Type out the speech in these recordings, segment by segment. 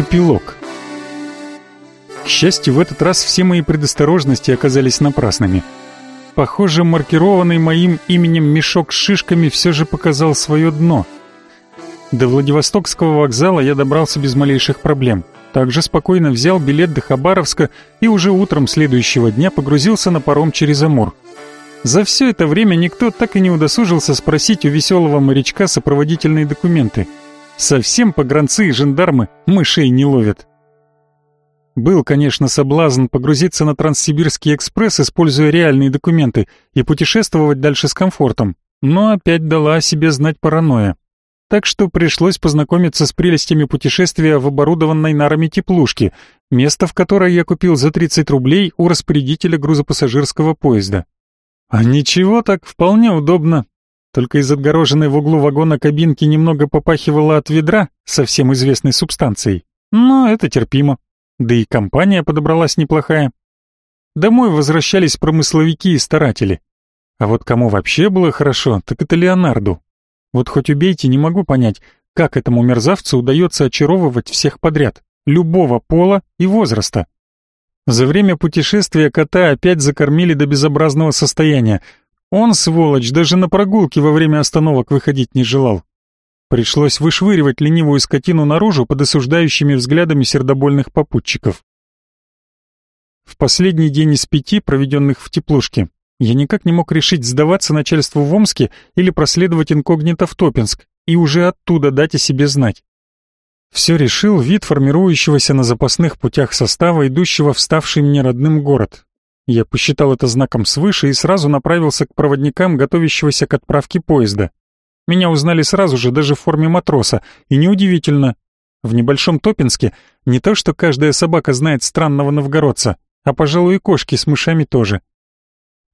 Эпилог. К счастью, в этот раз все мои предосторожности оказались напрасными. Похоже, маркированный моим именем мешок с шишками все же показал свое дно. До Владивостокского вокзала я добрался без малейших проблем. Также спокойно взял билет до Хабаровска и уже утром следующего дня погрузился на паром через Амур. За все это время никто так и не удосужился спросить у веселого морячка сопроводительные документы – Совсем погранцы и жандармы мышей не ловят. Был, конечно, соблазн погрузиться на Транссибирский экспресс, используя реальные документы, и путешествовать дальше с комфортом, но опять дала о себе знать паранойя. Так что пришлось познакомиться с прелестями путешествия в оборудованной нарами теплушке, место в которой я купил за 30 рублей у распорядителя грузопассажирского поезда. А ничего так, вполне удобно, только из отгороженной в углу вагона кабинки немного попахивало от ведра совсем известной субстанцией. Но это терпимо. Да и компания подобралась неплохая. Домой возвращались промысловики и старатели. А вот кому вообще было хорошо, так это Леонарду. Вот хоть убейте, не могу понять, как этому мерзавцу удается очаровывать всех подряд, любого пола и возраста. За время путешествия кота опять закормили до безобразного состояния, он, сволочь, даже на прогулке во время остановок выходить не желал. Пришлось вышвыривать ленивую скотину наружу под осуждающими взглядами сердобольных попутчиков. В последний день из пяти, проведенных в теплушке, я никак не мог решить сдаваться начальству в Омске или проследовать инкогнито в Топинск и уже оттуда дать о себе знать. Все решил вид формирующегося на запасных путях состава, идущего в ставший мне родным город, я посчитал это знаком свыше и сразу направился к проводникам, готовящегося к отправке поезда. Меня узнали сразу же, даже в форме матроса, и неудивительно. В небольшом Топинске не то, что каждая собака знает странного новгородца, а, пожалуй, и кошки с мышами тоже.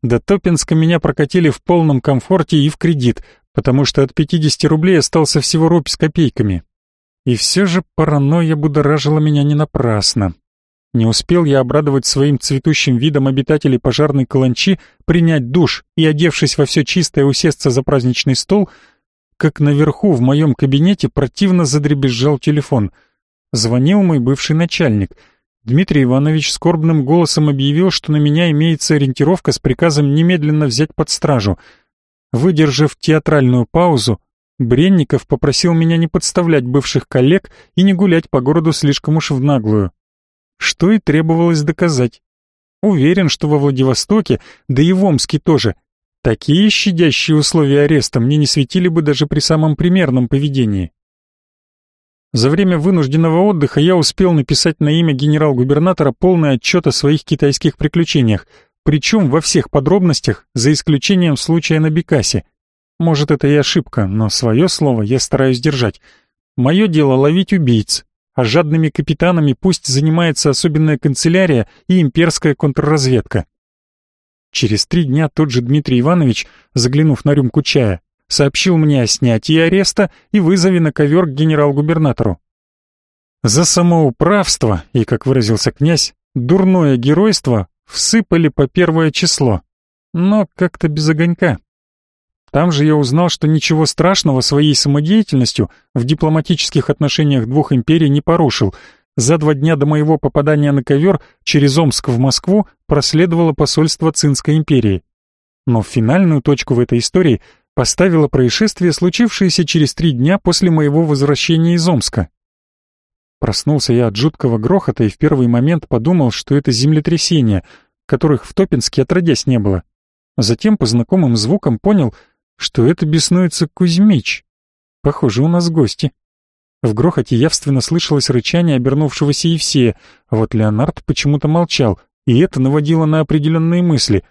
До Топинска меня прокатили в полном комфорте и в кредит, потому что от 50 рублей остался всего рубь с копейками. И все же паранойя будоражила меня не напрасно. Не успел я обрадовать своим цветущим видом обитателей пожарной каланчи, принять душ и, одевшись во все чистое, усесться за праздничный стол, как наверху в моем кабинете противно задребезжал телефон. Звонил мой бывший начальник. Дмитрий Иванович скорбным голосом объявил, что на меня имеется ориентировка с приказом немедленно взять под стражу. Выдержав театральную паузу, Бренников попросил меня не подставлять бывших коллег и не гулять по городу слишком уж в наглую что и требовалось доказать. Уверен, что во Владивостоке, да и в Омске тоже, такие щадящие условия ареста мне не светили бы даже при самом примерном поведении. За время вынужденного отдыха я успел написать на имя генерал-губернатора полный отчет о своих китайских приключениях, причем во всех подробностях, за исключением случая на Бекасе. Может, это и ошибка, но свое слово я стараюсь держать. Мое дело ловить убийц, а жадными капитанами пусть занимается особенная канцелярия и имперская контрразведка. Через три дня тот же Дмитрий Иванович, заглянув на рюмку чая, сообщил мне о снятии ареста и вызове на ковер к генерал-губернатору. За самоуправство и, как выразился князь, дурное геройство всыпали по первое число, но как-то без огонька. Там же я узнал, что ничего страшного своей самодеятельностью в дипломатических отношениях двух империй не порушил. За два дня до моего попадания на ковер через Омск в Москву проследовало посольство Цинской империи. Но финальную точку в этой истории поставило происшествие, случившееся через три дня после моего возвращения из Омска. Проснулся я от жуткого грохота и в первый момент подумал, что это землетрясение, которых в Топинске отродясь не было. Затем по знакомым звукам понял, что это беснуется Кузьмич. Похоже, у нас гости. В грохоте явственно слышалось рычание обернувшегося Евсея, а вот Леонард почему-то молчал, и это наводило на определенные мысли.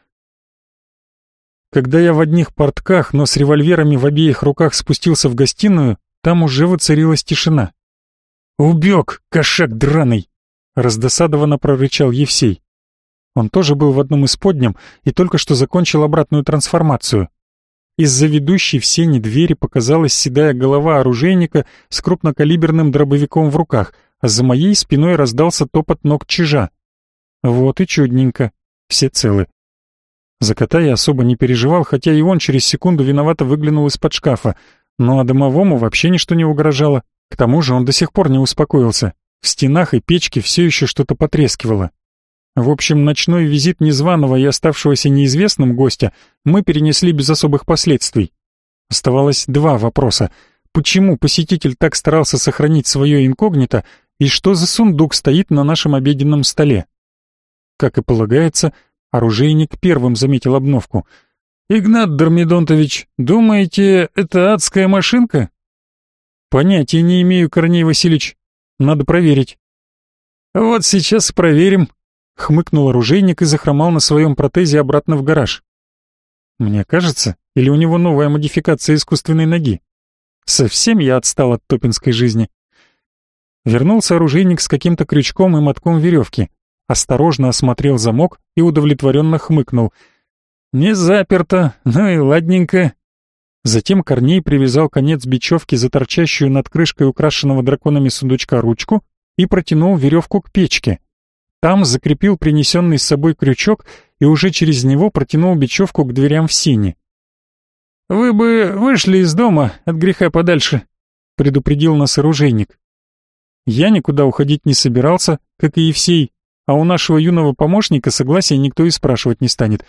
Когда я в одних портках, но с револьверами в обеих руках спустился в гостиную, там уже воцарилась тишина. «Убег, кошак драный!» — раздосадованно прорычал Евсей. Он тоже был в одном из подням и только что закончил обратную трансформацию. Из-за ведущей в сени двери показалась седая голова оружейника с крупнокалиберным дробовиком в руках, а за моей спиной раздался топот ног чижа. Вот и чудненько. Все целы. За кота я особо не переживал, хотя и он через секунду виновато выглянул из-под шкафа. Ну а домовому вообще ничто не угрожало. К тому же он до сих пор не успокоился. В стенах и печке все еще что-то потрескивало. В общем, ночной визит незваного и оставшегося неизвестным гостя мы перенесли без особых последствий. Оставалось два вопроса. Почему посетитель так старался сохранить свое инкогнито, и что за сундук стоит на нашем обеденном столе? Как и полагается, оружейник первым заметил обновку. «Игнат Дормидонтович, думаете, это адская машинка?» «Понятия не имею, Корней Васильевич. Надо проверить». «Вот сейчас проверим», Хмыкнул оружейник и захромал на своем протезе обратно в гараж. Мне кажется, или у него новая модификация искусственной ноги? Совсем я отстал от топинской жизни. Вернулся оружейник с каким-то крючком и мотком веревки. Осторожно осмотрел замок и удовлетворенно хмыкнул. «Не заперто, ну и ладненько». Затем Корней привязал конец бечевки за торчащую над крышкой украшенного драконами сундучка ручку и протянул веревку к печке. Там закрепил принесенный с собой крючок и уже через него протянул бечевку к дверям в сине. «Вы бы вышли из дома от греха подальше», — предупредил нас оружейник. Я никуда уходить не собирался, как и Евсей, а у нашего юного помощника согласия никто и спрашивать не станет.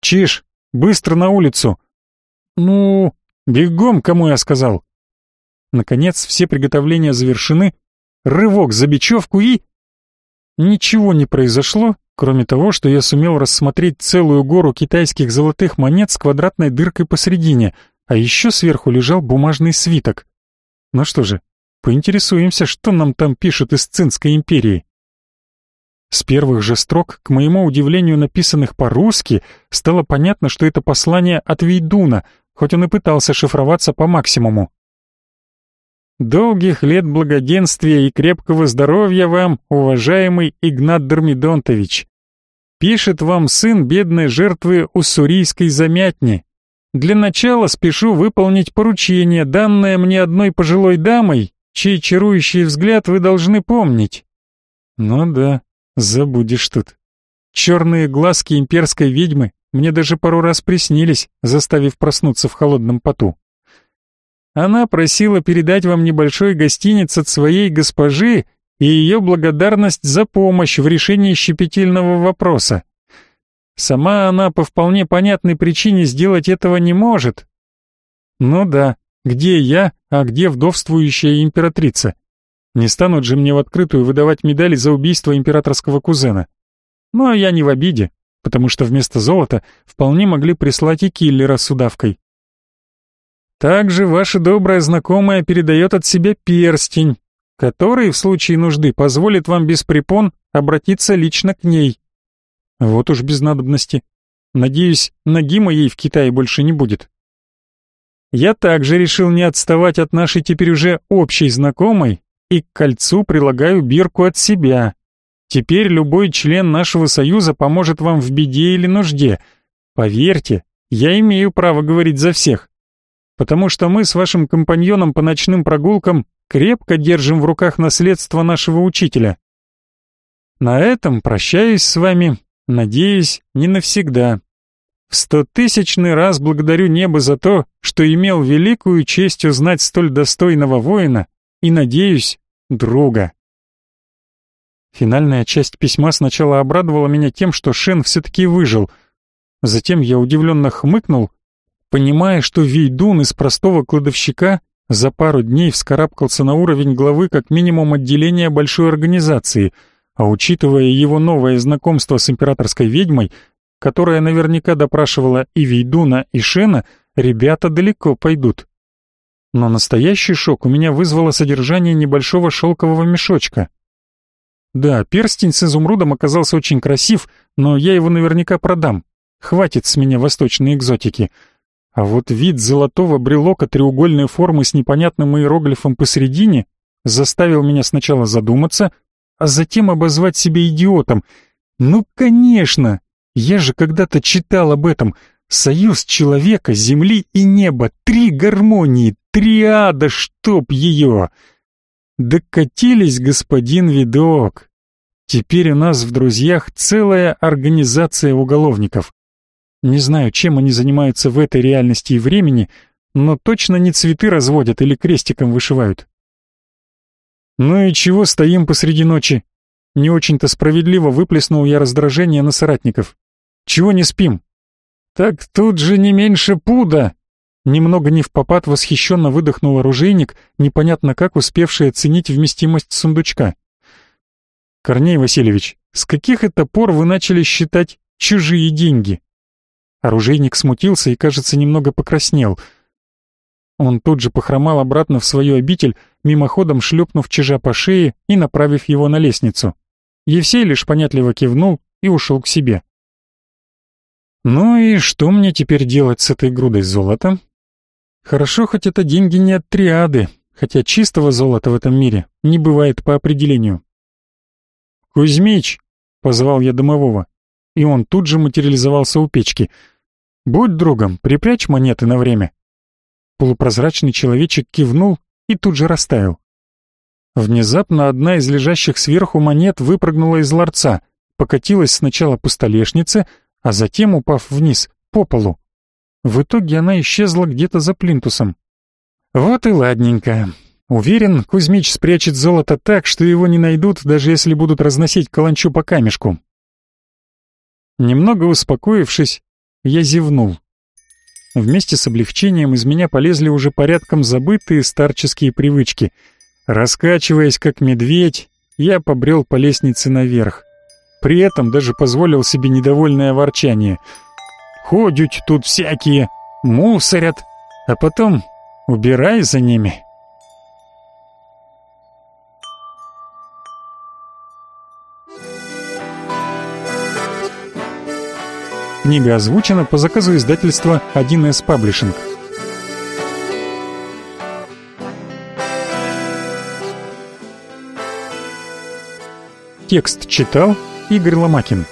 «Чиж, быстро на улицу!» «Ну, бегом, кому я сказал!» Наконец, все приготовления завершены, рывок за бечевку и... Ничего не произошло, кроме того, что я сумел рассмотреть целую гору китайских золотых монет с квадратной дыркой посередине, а еще сверху лежал бумажный свиток. Ну что же, поинтересуемся, что нам там пишут из Цинской империи. С первых же строк, к моему удивлению написанных по-русски, стало понятно, что это послание от Вейдуна, хоть он и пытался шифроваться по максимуму. Долгих лет благоденствия и крепкого здоровья вам, уважаемый Игнат Дормидонтович. Пишет вам сын бедной жертвы уссурийской замятни. Для начала спешу выполнить поручение, данное мне одной пожилой дамой, чей чарующий взгляд вы должны помнить. Ну да, забудешь тут. Черные глазки имперской ведьмы мне даже пару раз приснились, заставив проснуться в холодном поту. Она просила передать вам небольшой гостиниц от своей госпожи и ее благодарность за помощь в решении щепетильного вопроса. Сама она по вполне понятной причине сделать этого не может. Ну да, где я, а где вдовствующая императрица? Не станут же мне в открытую выдавать медали за убийство императорского кузена. Но я не в обиде, потому что вместо золота вполне могли прислать и киллера с удавкой. Также ваша добрая знакомая передает от себя перстень, который в случае нужды позволит вам без препон обратиться лично к ней. Вот уж без надобности. Надеюсь, ноги моей в Китае больше не будет. Я также решил не отставать от нашей теперь уже общей знакомой и к кольцу прилагаю бирку от себя. Теперь любой член нашего союза поможет вам в беде или нужде. Поверьте, я имею право говорить за всех потому что мы с вашим компаньоном по ночным прогулкам крепко держим в руках наследство нашего учителя. На этом прощаюсь с вами, надеюсь, не навсегда. В стотысячный раз благодарю небо за то, что имел великую честь узнать столь достойного воина и, надеюсь, друга. Финальная часть письма сначала обрадовала меня тем, что Шен все-таки выжил. Затем я удивленно хмыкнул понимая, что Вейдун из простого кладовщика за пару дней вскарабкался на уровень главы как минимум отделения большой организации, а учитывая его новое знакомство с императорской ведьмой, которая наверняка допрашивала и Вейдуна, и Шена, ребята далеко пойдут. Но настоящий шок у меня вызвало содержание небольшого шелкового мешочка. Да, перстень с изумрудом оказался очень красив, но я его наверняка продам. Хватит с меня восточной экзотики — а вот вид золотого брелока треугольной формы с непонятным иероглифом посередине заставил меня сначала задуматься, а затем обозвать себя идиотом. Ну, конечно! Я же когда-то читал об этом. Союз человека, земли и неба. Три гармонии, триада, чтоб ее! Докатились, господин видок. Теперь у нас в друзьях целая организация уголовников. Не знаю, чем они занимаются в этой реальности и времени, но точно не цветы разводят или крестиком вышивают. «Ну и чего стоим посреди ночи?» Не очень-то справедливо выплеснул я раздражение на соратников. «Чего не спим?» «Так тут же не меньше пуда!» Немного не в попад восхищенно выдохнул оружейник, непонятно как успевший оценить вместимость сундучка. «Корней Васильевич, с каких это пор вы начали считать чужие деньги?» Оружейник смутился и, кажется, немного покраснел. Он тут же похромал обратно в свою обитель, мимоходом шлепнув чижа по шее и направив его на лестницу. Евсей лишь понятливо кивнул и ушел к себе. «Ну и что мне теперь делать с этой грудой золота?» «Хорошо, хоть это деньги не от триады, хотя чистого золота в этом мире не бывает по определению». «Кузьмич!» — позвал я домового, и он тут же материализовался у печки. «Будь другом, припрячь монеты на время». Полупрозрачный человечек кивнул и тут же растаял. Внезапно одна из лежащих сверху монет выпрыгнула из ларца, покатилась сначала по столешнице, а затем, упав вниз, по полу. В итоге она исчезла где-то за плинтусом. Вот и ладненько. Уверен, Кузьмич спрячет золото так, что его не найдут, даже если будут разносить каланчу по камешку. Немного успокоившись, я зевнул. Вместе с облегчением из меня полезли уже порядком забытые старческие привычки. Раскачиваясь как медведь, я побрел по лестнице наверх. При этом даже позволил себе недовольное ворчание. «Ходят тут всякие, мусорят, а потом убирай за ними». Книга озвучена по заказу издательства 1С Паблишинг. Текст читал Игорь Ломакин.